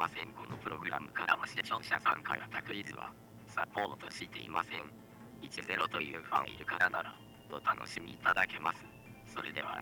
ません。このプログラムからは視聴者さんからタクイズはサポートしていません。10というファンいるからならお楽しみいただけます。それでは。